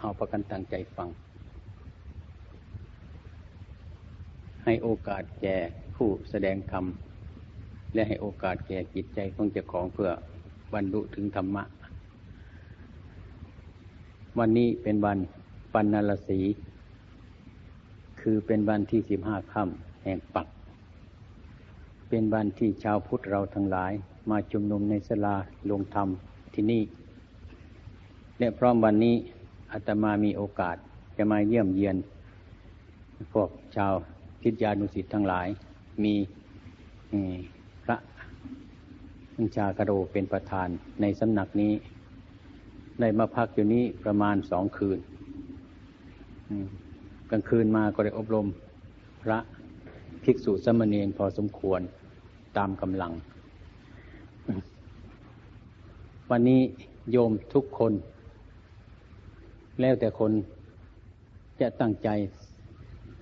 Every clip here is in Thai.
เอาประกันตั้งใจฟัง ให้โอกาสแก่ผู้แสดงธรรม และให้โอกาสแก่จิตใจของเจ้าของเพื่อบรรลุถึงธรรมะ วันนี้เป็นวันปันนรสี คือเป็นวันที่สิบห้าค่ำแห่งปัก เป็นวันที่ชาวพุทธเราทั้งหลายมาชุมนุมในสลาลงธรรมที่นี่ และพร้อมวันนี้อาตมามีโอกาสจะมาเยี่ยมเยียน พวกชาวทิศยานุสิตทั้งหลาย มีพระอัญชากโรเป็นประธานในสำนักนี้ได้มาพักอยู่นี้ประมาณสองคืนกลางคืนมาก็ได้อบรมพระภิกษุสมณีนพอสมควรตามกำลัง วันนี้โยมทุกคน แล้วแต่คนจะตั้งใจ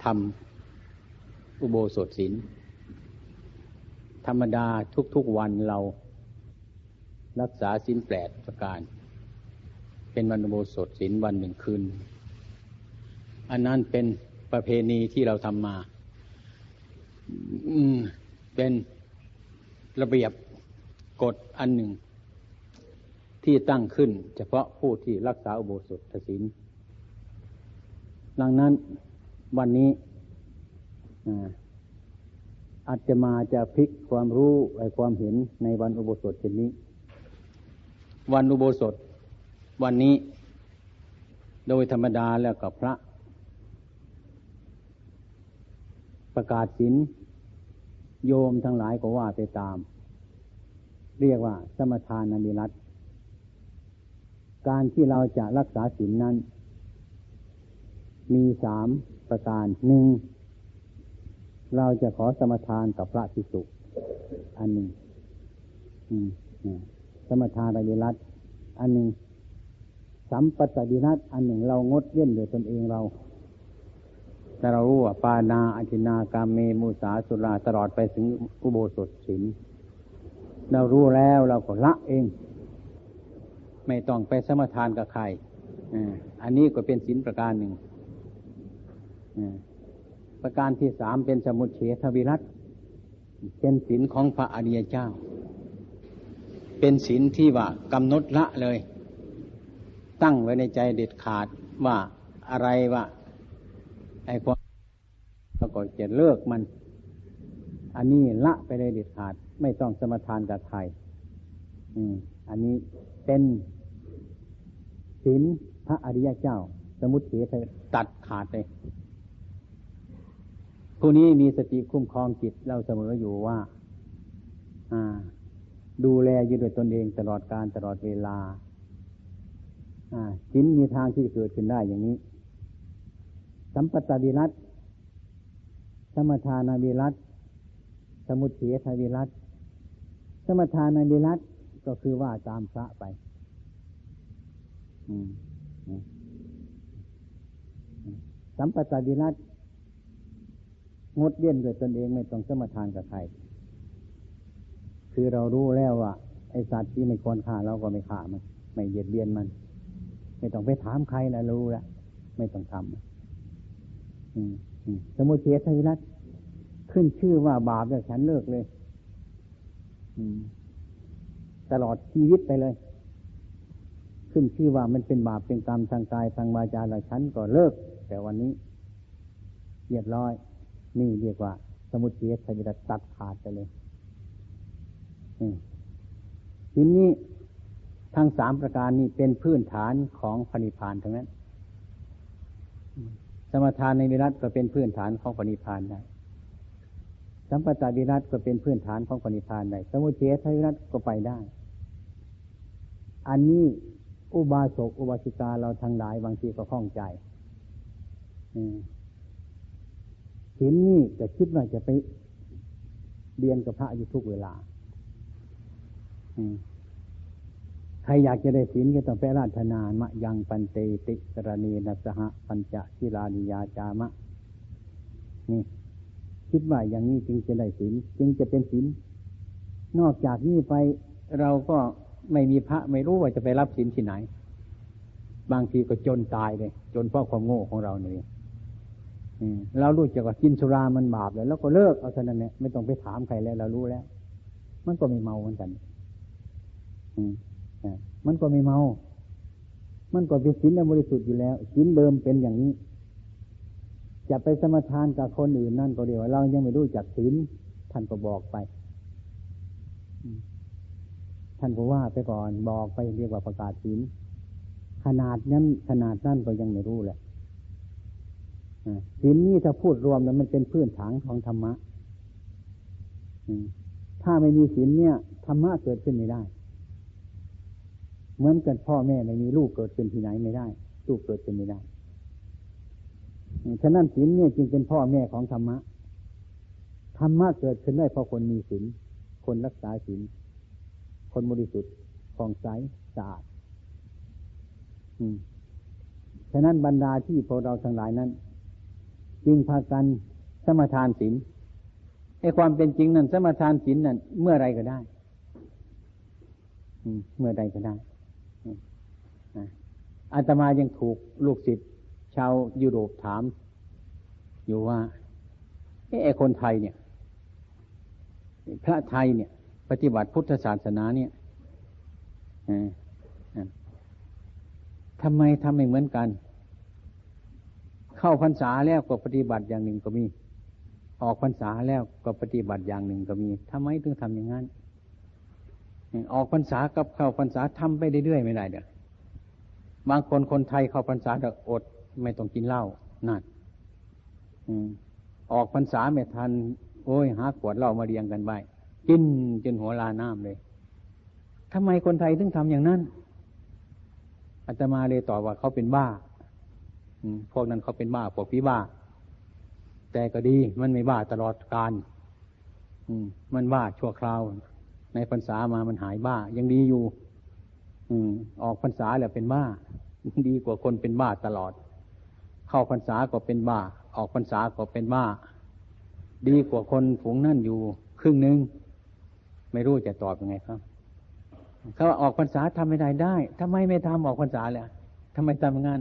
ทำอุโบสถศีลธรรมดาทุกๆวันเรารักษาศีลแปดประการ เป็นวันอุโบสถศีลวันหนึ่งคืน อันนั้นเป็นประเพณีที่เราทำมาเป็นระเบียบกฎอันหนึ่ง ที่ตั้งขึ้น เฉพาะผู้ที่รักษาอุโบสถศีลดังนั้นวันนี้อาจจะมาจะพลิกความรู้ไอความเห็นในวันอุโบสถเช่นนี้ วันอุโบสถ วันนี้ โดยธรรมดาแล้วกับพระ ประกาศศีลโยมทั้งหลายก็ว่าไปตาม เรียกว่า สมทานามิรัต การที่เราจะรักษาศีลนั้น มีสามประการหนึ่งเราจะขอสมทานกับพระภิกษุอันหนึ่งสมทานระยรัตอันหนึ่งสัมปตดิรัตอันหนึ่งเรางดเว้นโดยตนเองเราแต่เรารู้ว่าปานาอธินากามเมมุสาสุราตลอดไปถึงอุโบสถศีลเรารู้แล้วเราก็ละเอง ไม่ต้องไปสมทานกับใครอันนี้ก็เป็นศีลประการหนึ่งประการที่สามเป็นสมุทเฉทวิรัตเป็นศีลของพระอริยเจ้า เป็นศีลที่ว่ากำหนดละเลย ตั้งไว้ในใจเด็ดขาดว่าอะไรว่าไอ้ความแล้วก็จะเลิกมัน อันนี้ละไปเลยเด็ดขาด ไม่ต้องสมทานกับใครอันนี้เป็น ศีลพระอริยเจ้า สมุทเฉทตัดขาดเลยผู้นี้มีสติคุ้มครองจิตเราเสมออยู่ว่า อ่า ดูแลอยู่ด้วยตนเองตลอดการตลอดเวลา อ่าศีลมีทางที่เกิดขึ้นได้อย่างนี้ สัมปตาวิรัตสมทานาวิรัตสมุทเฉทวิรัตสมทานาวิรัตก็คือว่าตามพระไป สัมปตาดิรัตงดเลี่ยนด้วยตนเองไม่ต้องสมทานกับใคร คือเรารู้แล้วว่าไอสัตว์ที่ไม่ควรฆ่าเราก็ไม่ฆ่ามัน ไม่เยียดเบียนมัน ไม่ต้องไปถามใครนะรู้แล้วไม่ต้องทำสมุทเฉทวิรัตขึ้นชื่อว่าบาปเนี่ยฉันเลิกเลยตลอดชีวิตไปเลย ขึ้นชื่อว่ามันเป็นบาปเป็นกรรมทางกายทางวาจาแล้วฉันก็เลิก แต่วันนี้เรียบร้อย นี่เรียกว่า สมุทเฉทวิรัตัดขาดไปเลยทีนี้ทั้งสามประการนี้เป็นพื้นฐานของพนิพานทั้งนั้น สมทานในวิรัตก็เป็นพื้นฐานของพนิพานได้สัมปตาวิรัตก็เป็นพื้นฐานของพนิพานได้ สมุทเฉทวิรัตก็ไปได้ อันนี้ อุบาสกอุบาสิกาเราทั้งหลายบางทีก็คล่องใจศีลนี่จะคิดว่าจะไปเรียนกับพระอยู่ทุกเวลาใครอยากจะได้ศีลก็ต้องไปราชนามะยังปันเตติสรณีนัสหะปัญจชิรานิยาจามะ นี่คิดว่าอย่างนี้จึงจะได้ศีลจึงจะเป็นศีลนอกจากนี้ไปเราก็ ไม่มีพระไม่รู้ว่าจะไปรับศีลที่ไหน บางทีก็จนตายเลย จนเพราะความโง่ของเราเนี่ยเรารู้จักว่ากินสุรามันบาปเลยแล้วก็เลิกเอาเท่านั้นเนี่ยไม่ต้องไปถามใครแล้วเรารู้แล้ว มันก็ไม่เมาเหมือนกันมันก็ไม่เมา มันก็เป็นศีลและบริสุทธิ์อยู่แล้วศีลเดิมเป็นอย่างนี้จะไปสมทานกับคนอื่นนั่นก็เดียวเรายังไม่รู้จักศีลท่านก็บอกไป ท่านก็ว่าไปก่อนบอกไปเรียกว่าประกาศศีลขนาดนั้นขนาดนั้นก็ยังไม่รู้แหละศีลนี้ถ้าพูดรวมแล้วมันเป็นพื้นฐานของธรรมะถ้าไม่มีศีลเนี่ยธรรมะเกิดขึ้นไม่ได้ เหมือนกันพ่อแม่ไม่มีลูกเกิดขึ้นที่ไหนไม่ได้ ลูกเกิดขึ้นไม่ได้ฉะนั้นศีลเนี่ยจึงเป็นพ่อแม่ของธรรมะธรรมะเกิดขึ้นได้เพราะคนมีศีลคนรักษาศีล คนบริสุทธิ์ผ่องใสสะอาดฉะนั้นบรรดาที่พวกเราทั้งหลายนั้น จึงพากันสมทานศีลไอ้ความเป็นจริงนั้น สมทานศีลนั้น เมื่อไรก็ได้เมื่อใดก็ได้อาตมายังถูกลูกศิษย์ชาวยุโรปถาม อยู่ว่าไอ้คนไทยเนี่ย พระไทยเนี่ย ปฏิบัติพุทธศาสนาเนี่ยทำไมทำไม่เหมือนกัน เข้าพรรษาแล้วก็ปฏิบัติอย่างหนึ่งก็มี ออกพรรษาแล้วก็ปฏิบัติอย่างหนึ่งก็มีทำไมถึงทำอย่างนั้นออกพรรษากับเข้าพรรษาทำไปเรื่อยๆไม่ได้เด้อบางคนคนไทยเข้าพรรษาเด็กอดไม่ต้องกินเหล้านั่นออกพรรษาไม่ทัน โอ้ยหาขวดเหล้ามาเรียงกันไป กินจนหัวลาน้ำเลยทำไมคนไทยถึงทำอย่างนั้นอาตมาเลยตอบว่าเขาเป็นบ้าพวกนั้นเขาเป็นบ้าพวกพี่บ้า แต่ก็ดีมันไม่บ้าตลอดการมันบ้าชั่วคราว ในพรรษามามันหายบ้า ยังดีอยู่ออกพรรษาแล้วเป็นบ้า ดีกว่าคนเป็นบ้าตลอด เข้าพรรษาก็เป็นบ้า ออกพรรษาก็เป็นบ้า ดีกว่าคนฝูงนั่นอยู่ ครึ่งหนึ่ง ไม่รู้จะตอบยังไงครับเขาออกพรรษาทำไม่ได้ได้ทำไมไม่ทำออกพรรษาเลยทำไมทำงาน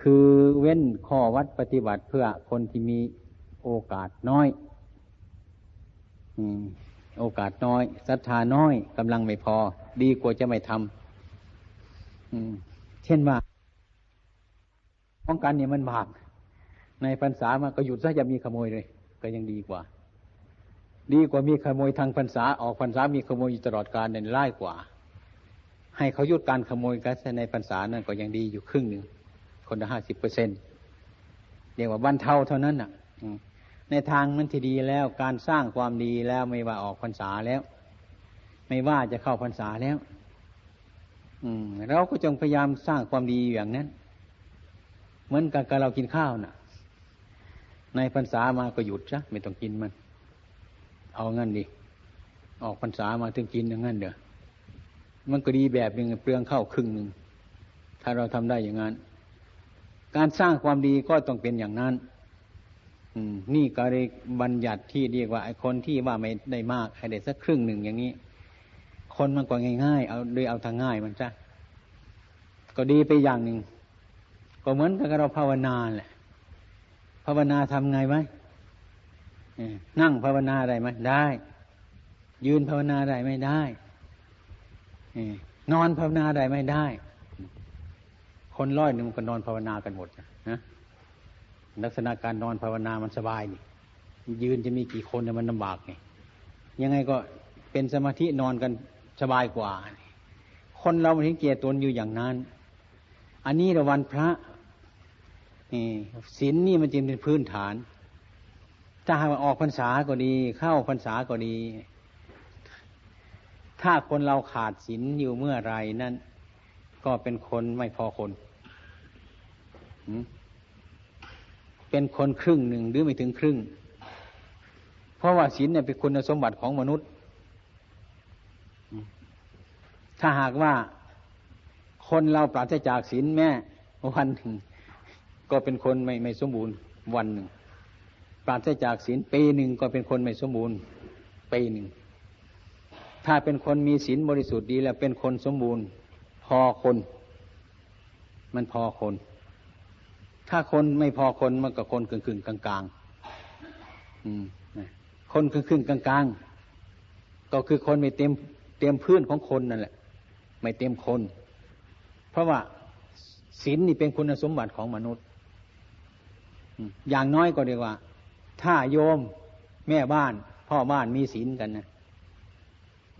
คือเว้นข้อวัดปฏิบัติเพื่อคนที่มีโอกาสน้อยโอกาสน้อยศรัทธาน้อยกำลังไม่พอ ดีกว่าจะไม่ทำเช่นว่าป้องกันเนี่ยมันบาปในพรรษามาก็หยุดซะจะมีขโมยเลย ก็ยังดีกว่า ดีกว่ามีขโมยทางพรรษาออกพรรษามีขโมยอยู่ตลอดกาลเนี่ยร้ายกว่า ให้เขายุดการขโมยกันในพรรษานั่นก็ยังดีอยู่ครึ่งหนึ่งคนละห้าสิบเปอร์เซ็นเรียกว่าบรรเทาเท่านั้นอะในทางมันที่ดีแล้วการสร้างความดีแล้วไม่ว่าออกพรรษาแล้ว ไม่ว่าจะเข้าพรรษาแล้ว อืมเราก็จงพยายามสร้างความดีอย่างนั้น เหมือนกับเรากินข้าวน่ะ ในพรรษามาก็หยุดซะไม่ต้องกินมัน เอางั้นดิออกพรรษามาถึงกินอย่างนั้นเด้อมันก็ดีแบบหนึ่งเปลืองข้าวครึ่งหนึ่งถ้าเราทำได้อย่างนั้น การสร้างความดีก็ต้องเป็นอย่างนั้น อืม นี่ก็เลยบัญญัติที่เรียกว่าไอ้คนที่ว่าไม่ได้มากให้ได้สักครึ่งหนึ่งอย่างนี้ คนมันก็ง่ายๆเอาโดยเอาทางง่ายมันจ้ะก็ดีไปอย่างหนึ่งก็เหมือนกับเราภาวนาแหละ ภาวนาทำไงไหมนั่งภาวนาได้ไหมได้ ยืนภาวนาได้ไม่ได้นอนภาวนาได้ไม่ได้ คนร้อยหนึ่งก็นอนภาวนากันหมดนะลักษณะการนอนภาวนามันสบายนี่ ยืนจะมีกี่คนเนี่ยมันลำบากไงยังไงก็เป็นสมาธินอนกันสบายกว่า คนเราเห็นเกียรตนอยู่อย่างนั้น อันนี้ระวันพระ ศีลนนี่มันจึงเป็นพื้นฐาน ถ้าหากออกพรรษาก็ดี เข้าพรรษาก็ดี ถ้าคนเราขาดศีลอยู่เมื่อไรนั่นก็เป็นคนไม่พอคน เป็นคนครึ่งหนึ่งหรือไม่ถึงครึ่ง เพราะว่าศีลเนี่ยเป็นคุณสมบัติของมนุษย์ ถ้าหากว่าคนเราปราศจากศีลแม่วันหนึ่ง ก็เป็นคนไม่ไม่สมบูรณ์วันหนึ่งปราศจากศีลปีหนึ่งก็เป็นคนไม่สมบูรณ์ปีหนึ่งถ้าเป็นคนมีศีลบริสุทธิ์ดีแล้วเป็นคนสมบูรณ์ พอคน มันพอคน ถ้าคนไม่พอคนมันก็คนครึ่งครึ่งกลางกลางคนครึ่งครึ่งกลางกลางก็คือคนไม่เต็มเต็มพื้นของคนนั่นแหละ ไม่เต็มคน เพราะว่าศีลนี่เป็นคุณสมบัติของมนุษย์ อย่างน้อยก็เรียกว่า ถ้าโยมแม่บ้าน พ่อบ้านมีศีลกันนะ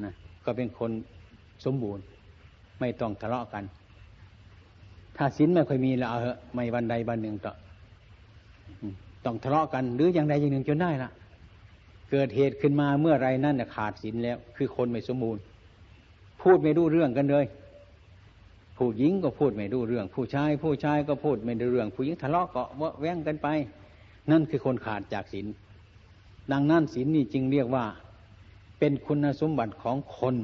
นะก็เป็นคนสมบูรณ์ ไม่ต้องทะเลาะกัน ถ้าศีลไม่ค่อยมีแล้วเอาเหอะไม่วันใดวันหนึ่งต่อต้องทะเลาะกัน หรืออย่างใดอย่างหนึ่งจนได้ละเกิดเหตุขึ้นมาเมื่อไรนั่นขาดศีลแล้ว คือคนไม่สมบูรณ์ พูดไม่รู้เรื่องกันเลย ผู้หญิงก็พูดไม่รู้เรื่อง ผู้ชาย ผู้ชายก็พูดไม่รู้เรื่อง ผู้หญิงทะเลาะก็แว้งกันไป นั่นคือคนขาดจากศีลดังนั้นศีลนี่จึงเรียกว่า เป็นคุณสมบัติของคน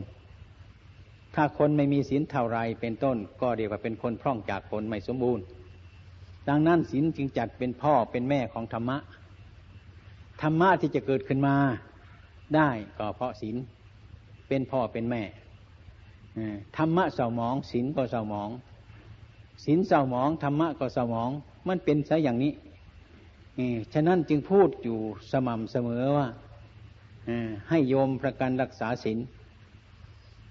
ถ้าคนไม่มีศีลเท่าไรเป็นต้น ก็เรียกว่าเป็นคนพร่องจากคนไม่สมบูรณ์ ดังนั้นศีลจึงจัดเป็นพ่อเป็นแม่ของธรรมะธรรมะที่จะเกิดขึ้นมา ได้ก็เพราะศีลเป็นพ่อเป็นแม่ ธรรมะเศร้าหมองศีลก็เศร้าหมองศีลเศร้าหมองธรรมะก็เศร้าหมอง มันเป็นซะอย่างนี้ฉะนั้นจึงพูดอยู่สม่ำเสมอว่าให้โยมประกันรักษาศีล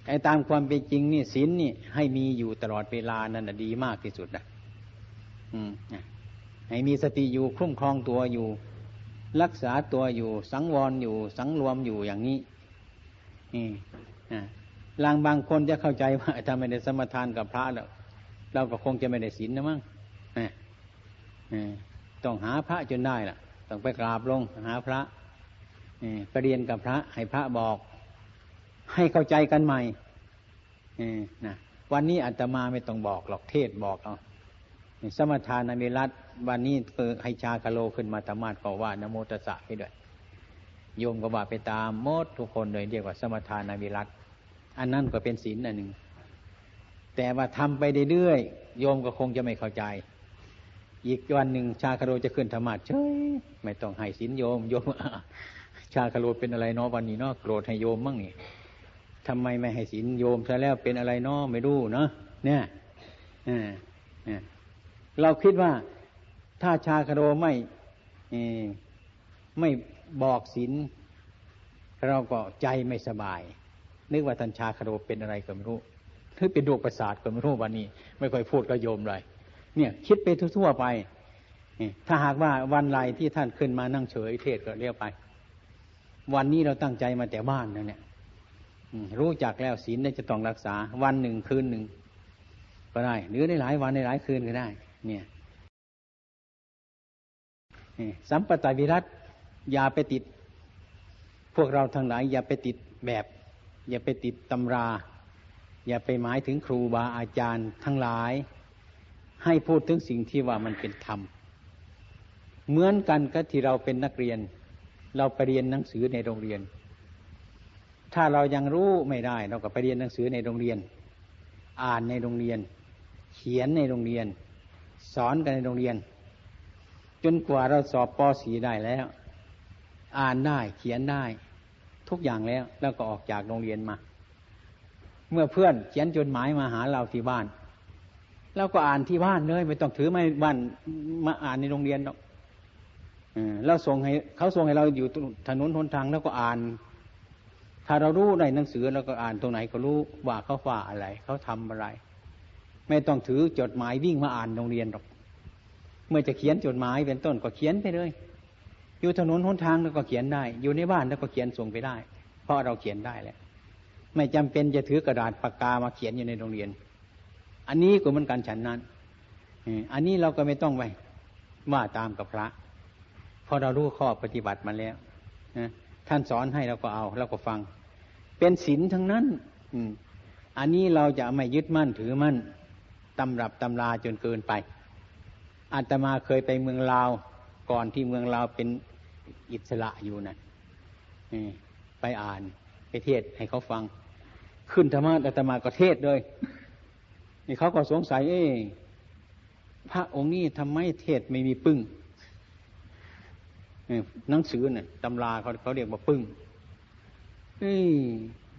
ไอ้ตามความเป็นจริงนี่ศีลนี่ให้มีอยู่ตลอดเวลานั่นดีมากที่สุดนะให้มีสติอยู่คุ้มครองตัวอยู่ รักษาตัวอยู่ สังวรอยู่ สังรวมอยู่อย่างนี้ ลางบางคนจะเข้าใจว่าถ้าไม่ได้สมทานกับพระแล้วเราก็คงจะไม่ได้ศีลนะมั้งต้องหาพระจนได้ล่ะ ต้องไปกราบลงหาพระไปเรียนกับพระ ให้พระบอก ให้เข้าใจกันใหม่นะวันนี้อาตมาไม่ต้องบอกหรอกเทศบอกเอาสมทานมิรัตวันนี้คือให้ชาคาโลขึ้นมาธรรมาทก็ว่านโมตสะให้ด้วยโยมก็ว่าไปตามมดทุกคนเลยเรียกว่าสมทานมิรัต อันนั้นก็เป็นศีลอันหนึ่ง แต่ว่าทำไปเรื่อยๆโยมก็คงจะไม่เข้าใจ อีกวันหนึ่งชาคาโลจะขึ้นธรรมาทเฉยไม่ต้องให้ศีลโยมโยมชาคาโลเป็นอะไรเนาะวันนี้เนาะโกรธให้โยมมั่งนี่ทำไมไม่ให้ศีลโยมซะแล้วเป็นอะไรเนาะไม่รู้เนาะเนี่ยเราคิดว่าถ้าชาคาโลไม่ไม่บอกศีลเราก็ใจไม่สบาย นึกว่าท่านชาคโลเป็นอะไรก็ไม่รู้หรือเป็นดวงประสาทก็ไม่รู้วันนี้ ไม่ค่อยพูดกับโยมเลยเนี่ยคิดไปทั่วๆไปถ้าหากว่าวันไรที่ท่านขึ้นมานั่งเฉยเทศก็เรียกไป วันนี้เราตั้งใจมาแต่บ้านนะเนี่ยรู้จักแล้วศีลได้จะต้องรักษา วันหนึ่งคืนหนึ่งก็ได้ หรือในหลายวันในหลายคืนก็ได้ เนี่ยสัมปตาวิรัตอย่าไปติด พวกเราทั้งหลายอย่าไปติดแบบ อย่าไปติดตำรา อย่าไปหมายถึงครูบาอาจารย์ทั้งหลาย ให้พูดถึงสิ่งที่ว่ามันเป็นธรรม เหมือนกันกับที่เราเป็นนักเรียน เราไปเรียนหนังสือในโรงเรียน ถ้าเรายังรู้ไม่ได้ เราก็ไปเรียนหนังสือในโรงเรียน อ่านในโรงเรียน เขียนในโรงเรียน สอนกันในโรงเรียน จนกว่าเราสอบป .4 ได้แล้ว อ่านได้เขียนได้ ทุกอย่างแล้ว แล้วก็ออกจากโรงเรียนมา เมื่อเพื่อนเขียนจดหมายมาหาเราที่บ้านเราก็อ่านที่บ้านเลย ไม่ต้องถือไม่บ้านมาอ่านในโรงเรียนหรอกเราส่งให้เขาส่งให้เราอยู่ถนนหนทางแล้วก็อ่าน ถ้าเรารู้ในหนังสือเราก็อ่านตรงไหนก็รู้ว่าเขาฝ่าอะไร เขาทำอะไร ไม่ต้องถือจดหมายวิ่งมาอ่านโรงเรียนหรอก เมื่อจะเขียนจดหมายเป็นต้นก็เขียนไปเลย อยู่ถนนหนทางแล้วก็เขียนได้ อยู่ในบ้านแล้วก็เขียนส่งไปได้ เพราะเราเขียนได้แล้วไม่จำเป็นจะถือกระดาษปากกามาเขียนอยู่ในโรงเรียน อันนี้ก็เหมือนกันฉันนั้นอันนี้เราก็ไม่ต้องไปว่าตามกับพระพอเรารู้ข้อปฏิบัติมาแล้วนะท่านสอนให้เราก็เอาเราก็ฟัง เป็นศีลทั้งนั้น อืม อันนี้เราจะไม่ยึดมั่นถือมั่นตำรับตำราจนเกินไปอาตมาเคยไปเมืองลาวก่อนที่เมืองลาวเป็น อิสระอยู่นะไปอ่านไปเทศให้เขาฟัง ขึ้นธรรมะอาตมาก็เทศเลยนี่เขาก็สงสัย เอ้พระองค์นี้ทำไมเทศไม่มีปึ้งหนังสือเนี่ยตำราเขาเขาเรียกว่าปึ้ง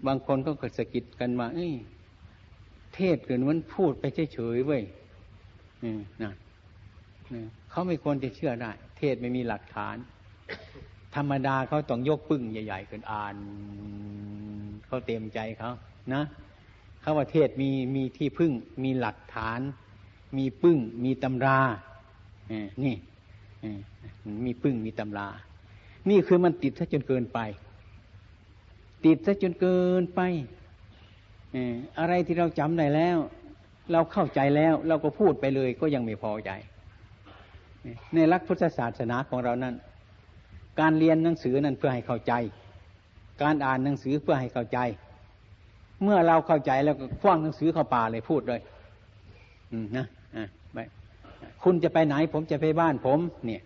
บางคนก็เกิดสะกิดกันมาเอ้ยเทศเกินมันพูดไปเฉยๆเว้ยนะเขาไม่ควรจะเชื่อได้ เทศไม่มีหลักฐาน ธรรมดาเขาต้องยกปึ้งใหญ่ๆกันอ่านเขาเต็มใจเขานะเขาว่าเทศมีมีที่พึ่ง มีหลักฐาน มีปึ้ง มีตำรานี่มีปึ้งมีตำรา นี่คือมันติดซะจนเกินไป ติดซะจนเกินไปอะไรที่เราจำได้แล้ว เราเข้าใจแล้ว เราก็พูดไปเลยก็ยังไม่พอใจ ในรักพุทธศาสนาของเรานั้น การเรียนหนังสือนั้นเพื่อให้เข้าใจ การอ่านหนังสือเพื่อให้เข้าใจ เมื่อเราเข้าใจแล้วก็คว้างหนังสือเข้าป่าเลยพูดเลยนะอ่าไปคุณจะไปไหน ผมจะไปบ้านผม เนี่ย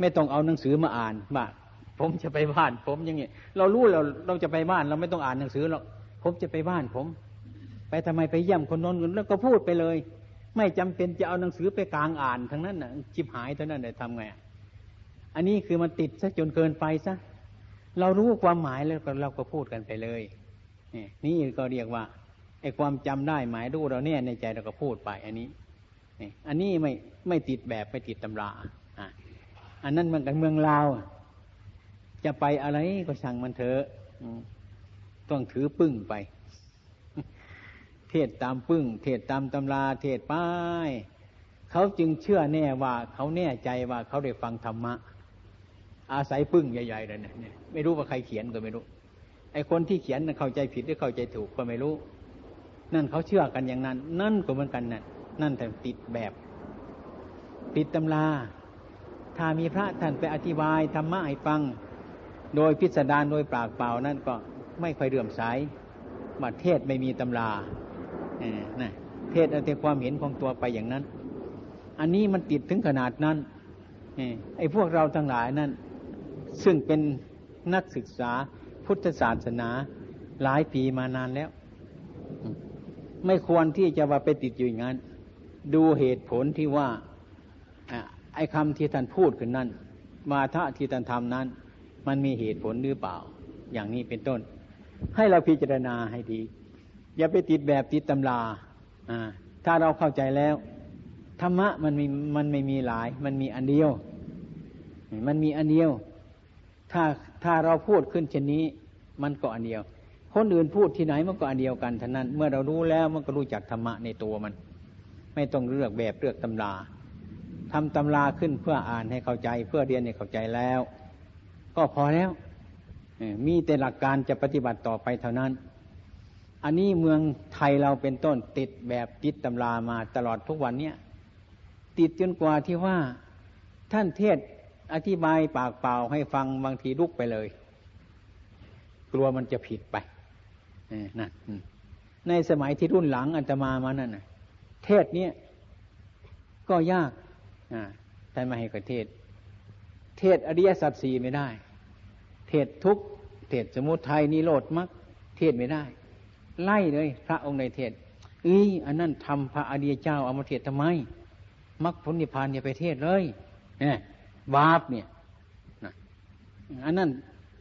ไม่ต้องเอาหนังสือมาอ่านว่าผมจะไปบ้าน ผมอย่างเงี้ยเรารู้เราเราจะไปบ้าน เราไม่ต้องอ่านหนังสือหรอกผมจะไปบ้านผม ไปทำไมไปเยี่ยมคนนนคนแล้วก็พูดไปเลย ไม่จำเป็นจะเอาหนังสือไปกลางอ่านทั้งนั้นน่ะจิบหายเท่านั้นเลยทำไง อันนี้คือมันติดซะจนเกินไปซะเรารู้ความหมายแล้วเราก็พูดกันไปเลยนี่นี่ก็เรียกว่าไอ้ความจำได้หมายรู้เราเนี่ยในใจเราก็พูดไป อันนี้นี่อันนี้ไม่ไม่ติดแบบไม่ติดตำราอะอันนั้นมันกันเมืองลาวจะไปอะไรก็ช่างมันเถอะต้องถือปึ้งไป เทศตามปึ้ง เทศตามตำรา เทศป้ายเขาจึงเชื่อแน่ว่าเขาแน่ใจว่าเขาได้ฟังธรรมะ อาศัยปึ้งใหญ่ๆเลยเนี่ยไม่รู้ว่าใครเขียนก็ไม่รู้ ไอ้คนที่เขียนเข้าใจผิดหรือเข้าใจถูกก็ไม่รู้ นั่นเขาเชื่อกันอย่างนั้น นั่นก็เหมือนกันนั่นนั่นแต่ติดแบบติดตำรา ถ้ามีพระท่านไปอธิบายธรรมะให้ฟัง โดยพิสดารโดยปากเปล่านั่นก็ไม่ค่อยเรื่อมใสมาเทศไม่มีตำรานะเทศเอาแต่ความเห็นของตัวไปอย่างนั้น อันนี้มันติดถึงขนาดนั้นไอ้พวกเราทั้งหลายนั้น ซึ่งเป็นนักศึกษาพุทธศาสนาหลายปีมานานแล้ว ไม่ควรที่จะว่าไปติดอยู่อย่างนั้น ดูเหตุผลที่ว่าไอ้คำที่ท่านพูดขึ้นนั้นมาทะที่ท่านทำนั้น มันมีเหตุผลหรือเปล่า อย่างนี้เป็นต้น ให้เราพิจารณาให้ดี อย่าไปติดแบบติดตำราถ้าเราเข้าใจแล้วธรรมะมันมีมันไม่มีหลาย มันมีอันเดียว มันมีอันเดียว ถ้าถ้าเราพูดขึ้นเช่นนี้ มันก็อันเดียว คนอื่นพูดที่ไหนมันก็อันเดียวกันท่านั้น เมื่อเรารู้แล้วมันก็รู้จักธรรมะในตัวมัน ไม่ต้องเลือกแบบเลือกตำราทำตำราขึ้นเพื่ออ่านให้เข้าใจ เพื่อเรียนให้เข้าใจแล้ว ก็พอแล้วมีแต่หลักการจะปฏิบัติต่อไปเท่านั้น อันนี้เมืองไทยเราเป็นต้นติดแบบติดตำรามาตลอดทุกวันเนี้ยติดจนกว่าที่ว่าท่านเทศ อธิบายปากเปล่าให้ฟังบางทีลุกไปเลย กลัวมันจะผิดไปนั่นในสมัยที่รุ่นหลังอันตมามานั่นนะเทศเนี้ยก็ยากท่านมาให้กระเทศ เทศอริยสัจสี่ไม่ได้ เทศทุกเทศสมุทัยนิโรธมักเทศไม่ได้ ไล่เลย พระองค์ในเทศอีอันนั้นทำพระอริยเจ้าเอามาเทศทำไมมักผลนิพพานอย่าไปเทศเลยเนี่ย บาปเนี่ยอันนั้น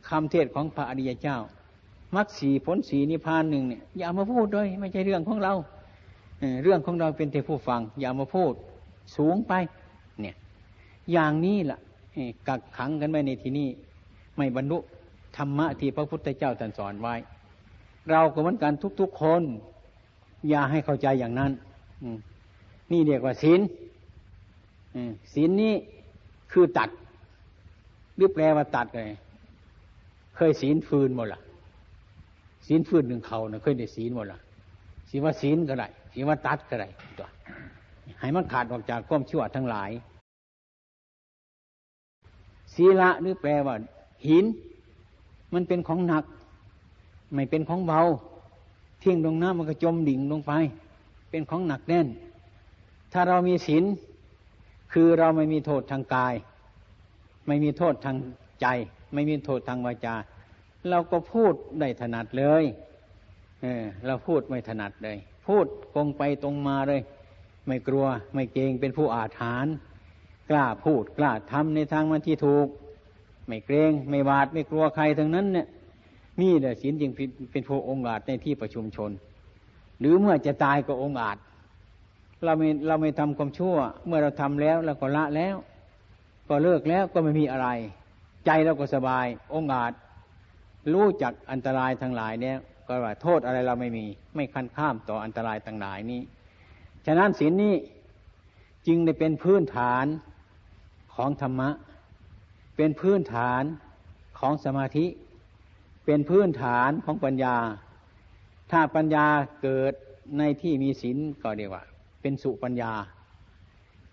คำเทศของพระอริยเจ้ามักสีผลสีนิพพานหนึ่งเนี่ยอย่ามาพูดเลยไม่ใช่เรื่องของเราเรื่องของเราเป็นแต่ผู้ฟัง อย่ามาพูด สูงไป เนี่ย อย่างนี้ล่ะกักขังกันไว้ในที่นี้ไม่บรรลุธรรมะที่พระพุทธเจ้าตรัสสอนไว้ เราก็เหมือนกันทุกๆคน อย่าให้เข้าใจอย่างนั้นนี่เรียกว่าศีลศีลนี้ คือตัดหรือแปลว่าตัดเลยเคยศีลฟืนหมดละศีลฟืนหนึ่งเขาเนะเคยได้ศีลหมดละศีลว่าศีลก็ได้ศีลว่าตัดก็ได้ตัวให้มันขาดออกจากความชั่วทั้งหลาย ศีละหรือแปลว่า หิน มันเป็นของหนัก ไม่เป็นของเบาเที่ยงลงน้ำมันก็จมดิ่งลงไป เป็นของหนักแน่น ถ้าเรามีศีล คือเราไม่มีโทษทางกาย ไม่มีโทษทางใจ ไม่มีโทษทางวาจา เราก็พูดได้ถนัดเลยเออเราพูดไม่ถนัดเลย พูดตรงไปตรงมาเลย ไม่กลัวไม่เกรงเป็นผู้อาถรรพ์กล้าพูดกล้าทำในทางมันที่ถูก ไม่เกรงไม่หวาดไม่กลัวใครทั้งนั้นเนี่ยนี่แหละศีลจึงเป็นผู้องอาจในที่ประชุมชน หรือเมื่อจะตายก็องอาจ เราไม่เราไม่ทำความชั่ว เมื่อเราทำแล้วเราก็ละแล้ว ก็เลิกแล้วก็ไม่มีอะไร ใจเราก็สบายองอาจรู้จักอันตรายทั้งหลายเนี่ยก็ว่าโทษอะไรเราไม่มีไม่คันข้ามต่ออันตรายต่างหลายนี้ ฉะนั้นศีลนี้จึงได้เป็นพื้นฐานของธรรมะ เป็นพื้นฐานของสมาธิ เป็นพื้นฐานของปัญญา ถ้าปัญญาเกิดในที่มีศีลก็เรียกว่า เป็นสุปัญญา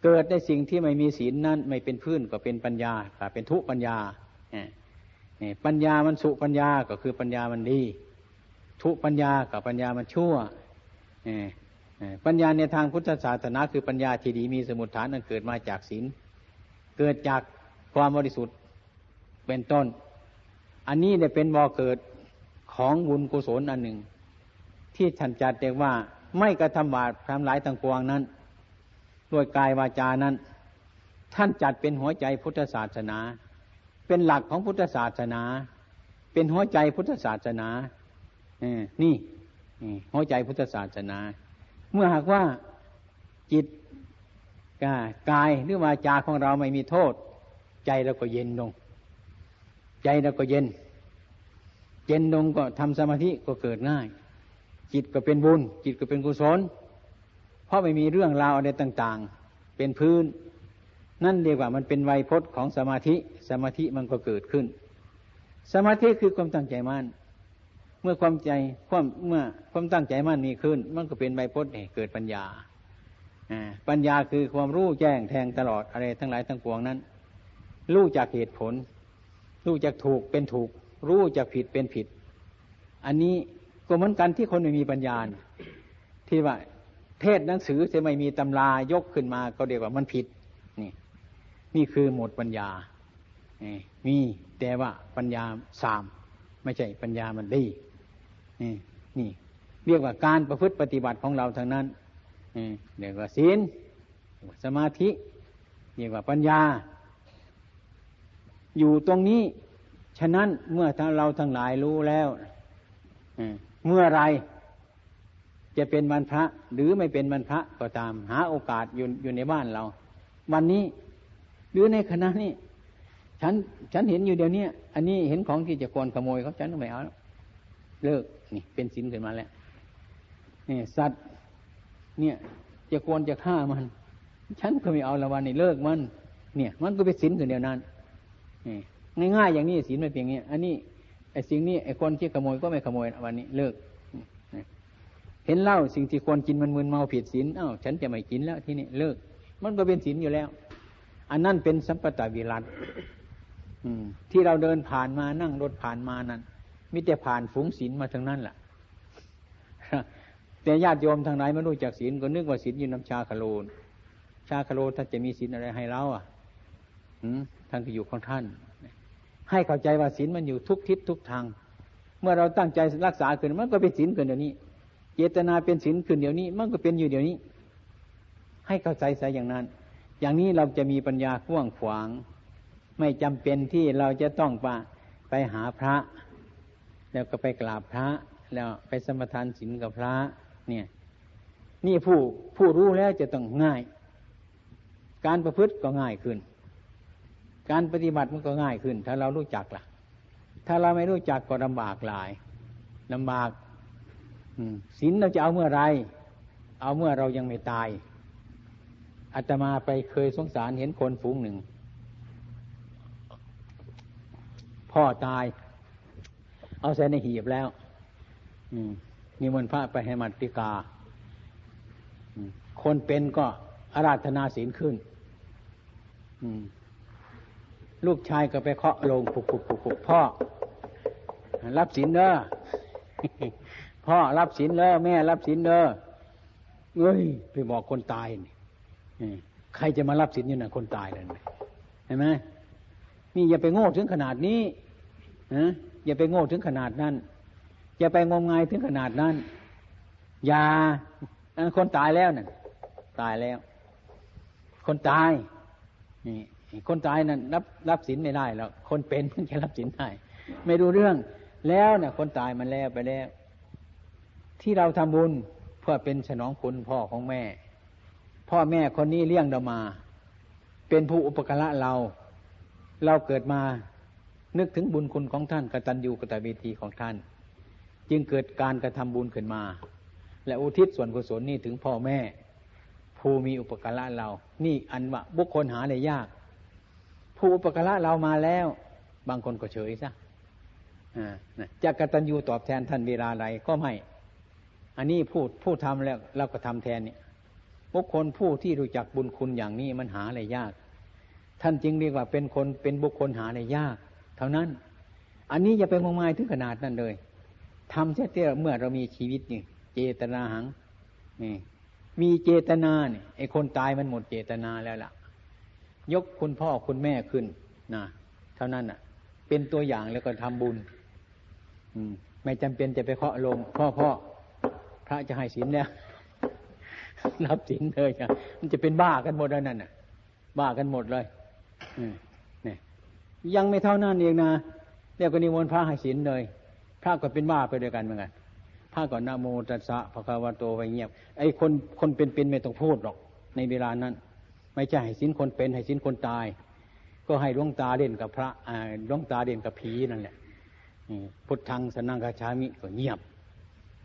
เกิดในสิ่งที่ไม่มีศีลนั้นไม่เป็นพื้นก็เป็นปัญญาเป็นทุปัญญาปัญญามันสุปัญญาก็คือปัญญามันดี ทุปัญญากับปัญญามันชั่วปัญญาในทางพุทธศาสนาคือปัญญาที่ดีมีสมุทฐานนั้นเกิดมาจากศีลเกิดจากความบริสุทธิ์เป็นต้น อันนี้เนี่ยเป็นบ่อเกิดของบุญกุศลอันหนึ่ง ที่ท่านจัดเรียกว่า ไม่กระทำบาปทำหลายต่างปวงนั้น ด้วยกายวาจานั้น ท่านจัดเป็นหัวใจพุทธศาสนา เป็นหลักของพุทธศาสนา เป็นหัวใจพุทธศาสนาเนี่หัวใจพุทธศาสนา เมื่อหากว่าจิตกายหรือวาจาของเราไม่มีโทษ ใจเราก็เย็นลง ใจเราก็เย็น เย็นลงก็ทำสมาธิก็เกิดง่าย จิตก็เป็นบุญ จิตก็เป็นกุศล เพราะไม่มีเรื่องราวอะไรต่าง ๆ เป็นพื้น นั่นเรียกว่ามันเป็นไวยพจน์ของสมาธิ สมาธิมันก็เกิดขึ้น สมาธิคือความตั้งใจมั่นเมื่อความใจความเมื่อความตั้งใจมั่นมีขึ้น มันก็เป็นไวยพจน์เกิดปัญญาปัญญาคือความรู้แจ้งแทงตลอดอะไรทั้งหลายทั้งปวงนั้น รู้จากเหตุผล รู้จากถูกเป็นถูก รู้จากผิดเป็นผิด อันนี้ ก็เหมือนกันที่คนไม่มีปัญญาที่ว่า เทศหนังสือจะไม่มีตำรายกขึ้นมาก็เรียกว่ามันผิด นี่ นี่คือหมดปัญญามีแต่ว่าปัญญาสามไม่ใช่ปัญญามันดีนี่นี่เรียกว่าการประพฤติปฏิบัติของเราทางนั้นเรียกว่าศีลสมาธิเรียกว่าปัญญา อยู่ตรงนี้ ฉะนั้นเมื่อเราทั้งหลายรู้แล้ว เมื่อไรจะเป็นวันพระ หรือไม่เป็นวันพระก็ตาม หาโอกาสอยู่อยู่ในบ้านเรา วันนี้หรือในคณะนี้ฉันฉันเห็นอยู่เดี๋ยวนี้อันนี้เห็นของที่จะควรขโมยเขาฉันไม่เอาเลิกนี่เป็นศีลขึ้นมาแล้วนี่สัตว์ เนี่ย จะควรจะฆ่ามัน ฉันก็ไม่เอาละวันนี้เลิกมัน เนี่ย มันก็เป็นศีลคือเดียวนั้นง่ายๆอย่างนี้ศีลไม่เพียงเงี้ยอันนี้ ไอ้สิ่งนี้ไอ้คนที่ขโมยก็ไม่ขโมยวันนี้เลิกเห็นเหล้าสิ่งที่ควรกินมันมึนเมาผิดศีลอ้าวฉันจะไม่กินแล้วที่นี่เลิก มันก็เป็นศีลอยู่แล้ว อันนั้นเป็นสัมปตะวิรัตที่เราเดินผ่านมานั่งรถผ่านมานั้นมิแต่ผ่านฝูงศีลมาทั้งนั้นแหละแต่ญาติโยมทางไหนไม่รู้จักศีลก็นึกว่าศีลอยู่น้ำชาคาโลนชาคาโลท่านจะมีศีลอะไรให้เราอะท่านก็อยู่ของท่าน ให้เข้าใจว่าศีลมันอยู่ทุกทิศทุกทาง เมื่อเราตั้งใจรักษาขึ้นมันก็เป็นศีลขึ้นเดี๋ยวนี้ เจตนาเป็นศีลขึ้นเดี๋ยวนี้ มันก็เป็นอยู่เดี๋ยวนี้ ให้เข้าใจใส่อย่างนั้น อย่างนี้เราจะมีปัญญากว้างขวาง ไม่จำเป็นที่เราจะต้องไปไปหาพระ แล้วก็ไปกราบพระ แล้วไปสมทานศีลกับพระ เนี่ย นี่ผู้ผู้รู้แล้วจะต้องง่าย การประพฤติก็ง่ายขึ้น การปฏิบัติมันก็ง่ายขึ้น ถ้าเรารู้จักล่ะ ถ้าเราไม่รู้จักก็ลำบากหลายลำบากศีลเราจะเอาเมื่อไร เอาเมื่อเรายังไม่ตายอาตมาไปเคยสงสารเห็นคนฝูงหนึ่ง พ่อตาย เอาใส่ในหีบแล้วอืมนิมนพระไปให้มัติกาคนเป็นก็อาราธนาศีลขึ้น ลูกชายก็ไปเคาะลงปุกปุกปุกปุกพ่อ รับศีลเด้อพ่อรับศีลเด้อแม่รับศีลเด้อเอ้ยไปบอกคนตายนี่ใครจะมารับศีลอยู่น่ะคนตายเลยเห็นไหมนี่อย่าไปโง่ถึงขนาดนี้นะอย่าไปโง่ถึงขนาดนั้นจะไปงมงายถึงขนาดนั้น อย่าคนตายแล้วนั่นตายแล้ว คนตายนี่ คนตายนั่นรับรับสินไม่ได้แล้วคนเป็นเพิ่งจะรับสินได้ไม่รู้เรื่อง แล้วเนี่ยคนตายมันแล้วไปแล้ว ที่เราทำบุญเพื่อเป็นฉนองคุณพ่อของแม่ พ่อแม่คนนี้เลี้ยงเรามา เป็นผู้อุปการะเรา เราเกิดมานึกถึงบุญคุณของท่านกตัญญูกตเวทีของท่าน จึงเกิดการกระทำบุญขึ้นมา และอุทิศส่วนกุศลนี่ถึงพ่อแม่ ผู้มีอุปการะเรา นี่อันว่าบุคคลหาได้ยาก ผู้อุปการะเรามาแล้ว บางคนก็เฉยซะจะกตัญญูตอบแทนท่านเวลาใดก็ไม่ อันนี้พูดผู้ทำแล้วเราก็ทำแทนเนี่ยบุคคลผู้ที่รู้จักบุญคุณอย่างนี้มันหาอะไรยาก ท่านจึงเรียกว่าเป็นคนเป็นบุคคลหาอะไรยาก เท่านั้น อันนี้อย่าไปมองมายถึงขนาดนั้นเลยทำเสียเตี้เมื่อเรามีชีวิตนี่เจตนาหังนี่มีเจตนาเนี่ยไอ้คนตายมันหมดเจตนาแล้วล่ะ ยกคุณพ่อคุณแม่ขึ้นนะเท่านั้นอะ เป็นตัวอย่างแล้วก็ทำบุญ อืม ไม่จำเป็นจะไปเคาะลง พ่อพ่อพระจะให้ศีลเนี่ยรับศีลเลยจ้ะมันจะเป็นบ้ากันหมดแล้วนั่นน่ะ บ้ากันหมดเลยนี่ยังไม่เท่านั้นเองนะเรียกว่านิมนต์พระให้ศีลเลย พระก็เป็นบ้าไปด้วยกันเหมือนกันพระก่อนนะโมตัสสะภะคะวะโตไปเงียบ ไอ้คนคนเป็นๆไม่ต้องพูดหรอก ในเวลานั้น ไม่ใช่ให้ศีลคนเป็นให้ศีลคนตาย ก็ให้ดวงตาเด่นกับพระดวงตาเด่นกับผีนั่นแหละพุทธังสนังกาชามิก็เงียบ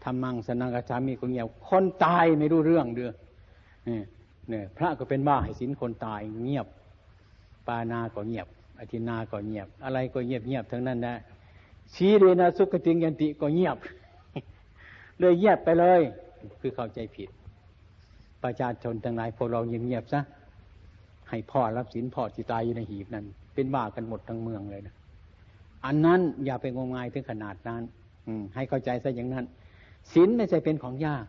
ธรรมังสนังกาชามิก็เงียบ คนตายไม่รู้เรื่องเด้อเนี่ยพระก็เป็นบ้าให้ศีลคนตายเงียบ ปานาก็เงียบ อธินาก็เงียบ อะไรก็เงียบเงียบทั้งนั้นนะชีเรนะสุขติงยันติก็เงียบ เลยเงียบไปเลย คือเข้าใจผิด ประชาชนทั้งหลายพวกเราเงียบเงียบซะ ให้พ่อรับศีลพ่อจิตายอยู่ในหีบนั้น เป็นบ้ากันหมดทั้งเมืองเลยนะอันนั้นอย่าไปงมงายถึงขนาดนั้น อืม ให้เข้าใจซะอย่างนั้นศีลไม่ใช่เป็นของยาก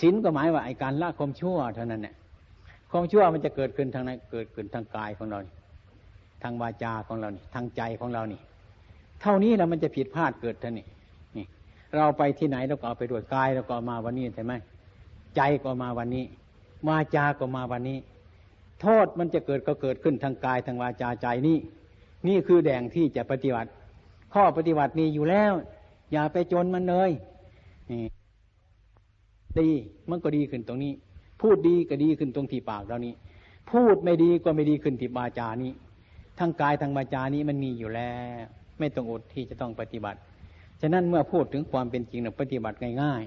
ศีลก็หมายว่าไอการละความชั่วเท่านั้นเนี่ยความชั่วมันจะเกิดขึ้นทางไหนเกิดขึ้นทางกายของเราทางวาจาของเรานี่ทางใจของเรานี่ เท่านี้แล้วมันจะผิดพลาดเกิดท่านี่นี่ เราไปที่ไหนเราก็เอาไปด้วยกายเราก็มาวันนี้ใช่ไหมใจก็มาวันนี้วาจาก็มาวันนี้ โทษมันจะเกิดก็เกิดขึ้นทางกายทางวาจาใจนี่ นี่คือแดงที่จะปฏิบัติ ข้อปฏิบัติมีอยู่แล้ว อย่าไปจนมันเลยดีมันก็ดีขึ้นตรงนี้ พูดดีก็ดีขึ้นตรงที่ปากเรานี้ พูดไม่ดีก็ไม่ดีขึ้นที่บาจานี้ทั้งกายทั้งบาจานี้มันมีอยู่แล้ว ไม่ต้องอดที่จะต้องปฏิบัติ ฉะนั้นเมื่อพูดถึงความเป็นจริงเราปฏิบัติง่าย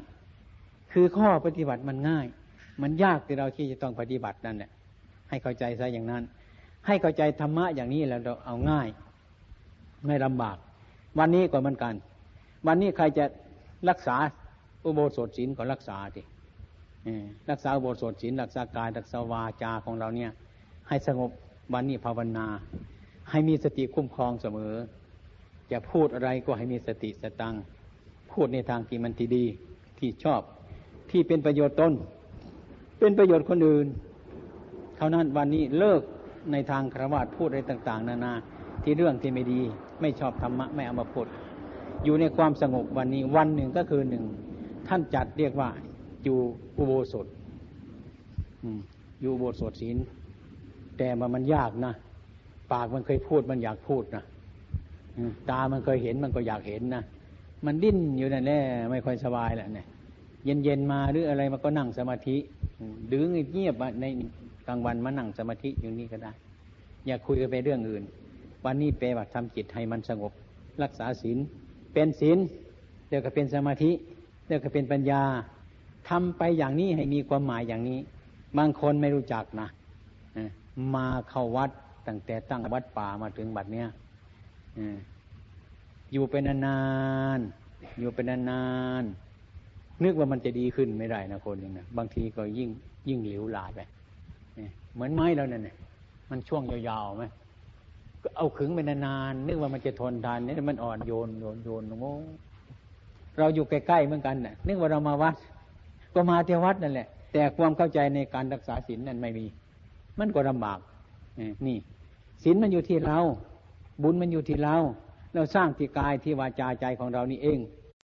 ๆ คือข้อปฏิบัติมันง่าย มันยากที่เราที่จะต้องปฏิบัตินั่นแหละ ให้เข้าใจซะอย่างนั้น ให้เข้าใจธรรมะอย่างนี้แล้วเราเอาง่าย ไม่ลำบาก วันนี้ก็เหมือนกัน วันนี้ใครจะรักษาอุโบสถศีลก็รักษาดิรักษาอุโบสถศีลรักษากายรักษาวาจาของเราเนี่ย ให้สงบวันนี้ภาวนา ให้มีสติคุ้มครองเสมอ จะพูดอะไรก็ให้มีสติสตังพูดในทางที่มันที่ดีที่ชอบ ที่เป็นประโยชน์ตนเป็นประโยชน์คนอื่น ท่านั้นวันนี้เลิกในทางครวญพูดอะไรต่าง ๆ นานาที่เรื่องที่ไม่ดีไม่ชอบธรรมะไม่เอามาพูดอยู่ในความสงบวันนี้วันหนึ่งก็คือหนึ่งท่านจัดเรียกว่าอยู่อุโบสถอยู่อุโบสถศีลแต่มันมันยากนะปากมันเคยพูดมันอยากพูดนะตามันเคยเห็นมันก็อยากเห็นนะมันดิ้นอยู่นั่นแน่ไม่ค่อยสบายแหละเนี่ยเย็นเย็นมาหรืออะไรมันก็นั่งสมาธิดื้อเงียบใน กลางวันมานั่งสมาธิอยู่นี่ก็ได้ อย่าคุยกันไปเรื่องอื่น วันนี้เปว่าทำจิตให้มันสงบ รักษาศีลเป็นศีลเดี๋ยวก็เป็นสมาธิเรียกว่าเป็นปัญญาทำไปอย่างนี้ให้มีความหมายอย่างนี้ บางคนไม่รู้จักนะมาเข้าวัดตั้งแต่ตั้งวัดป่ามาถึงบัดเนี้ยอยู่เป็นนานๆอยู่เป็นนานๆนึกว่ามันจะดีขึ้นไม่ได้นะคนอย่งนะบางทีก็ยิ่งยิ่งเหลวหลาไป เหมือนไม้แล้วนั่นมันช่วงยาวๆไหมก็เอาขึงไปนานๆนึกว่ามันจะทนทานนี่มันอ่อนโยนโยนโยนโง่เราอยู่ใกล้ๆเหมือนกันน่ะ นึกว่าเรามาวัด ก็มาเทวัดนั่นแหละ แต่ความเข้าใจในการรักษาศีลนั้นไม่มี มันก็ลำบากนี่ศีลมันอยู่ที่เรา บุญมันอยู่ที่เรา เราสร้างที่กายที่วาจาใจของเรานี่เอง